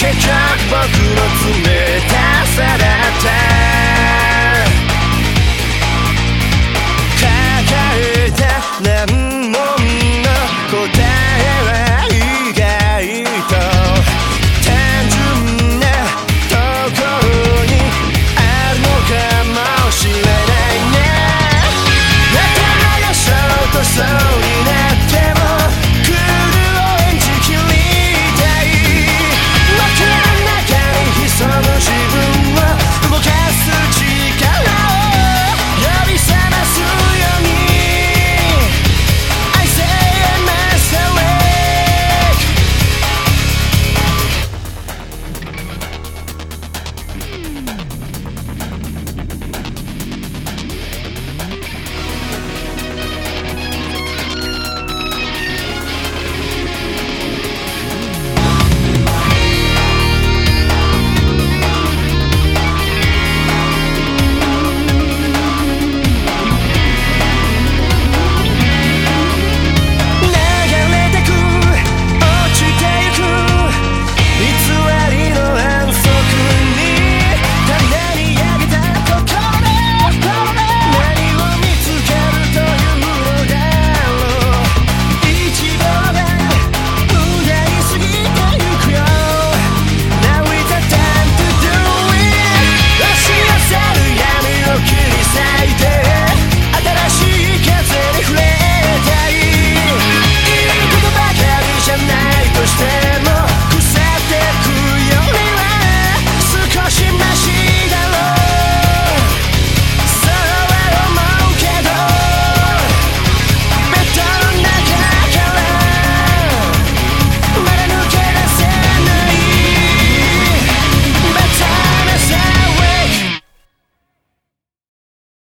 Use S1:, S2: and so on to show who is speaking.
S1: けた僕の冷たさだった